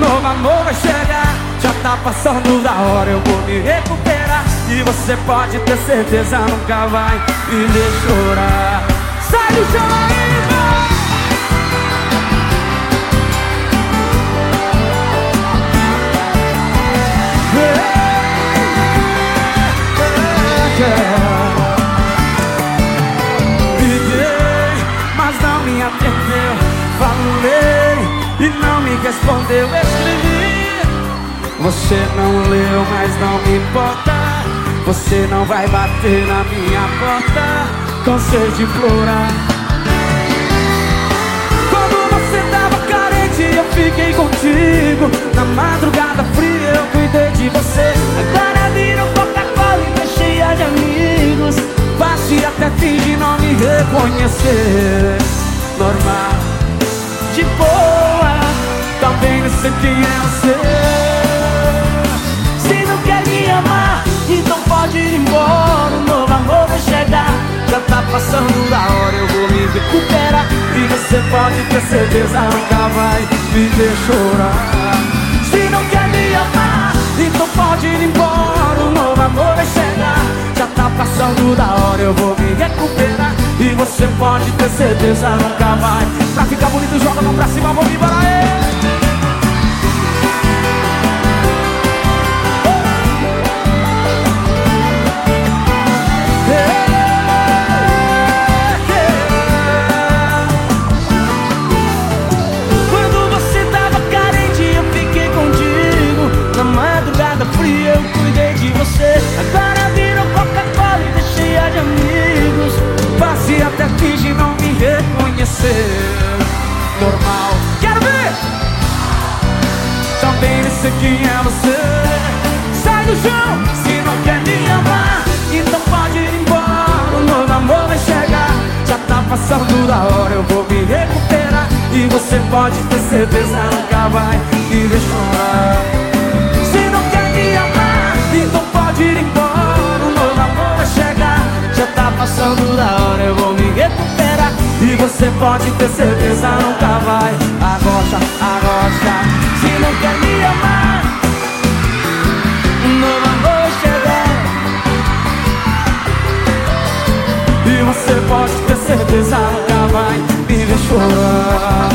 Novo amor vai chegar Já tá passando da hora, eu vou me recuperar. E você pode ter certeza, nunca vai me ver chorar. Sai do chão aí, vai! Liguei, mas não me atendeu Falei e não me respondeu Escrevi, você não leu, mas não me importa. Você não vai bater na minha porta. Cansei de implorar Sei quem é você. Se não quer me amar, então pode ir embora. O novo amor vai chegar. Já tá passando da hora, eu vou me recuperar. E você pode ter certeza, nunca vai me ver chorar. Se não quer me amar, então pode ir embora. O novo amor vai chegar. Já tá passando da hora, eu vou me recuperar. E você pode ter certeza, nunca vai. Pra ficar bonito, joga a mão pra cima, vamos embora aí sei quem é você. Sai do chão, se não quer me amar. Então pode ir embora, o novo amor vai chegar. Já tá passando da hora, eu vou me recuperar. E você pode ter certeza, nunca vai me chorar. Se não quer me amar, então pode ir embora. O novo amor vai chegar. Já tá passando da hora, eu vou me recuperar. E você pode ter certeza, nunca vai. pode ter certeza, nunca vai me ver chorar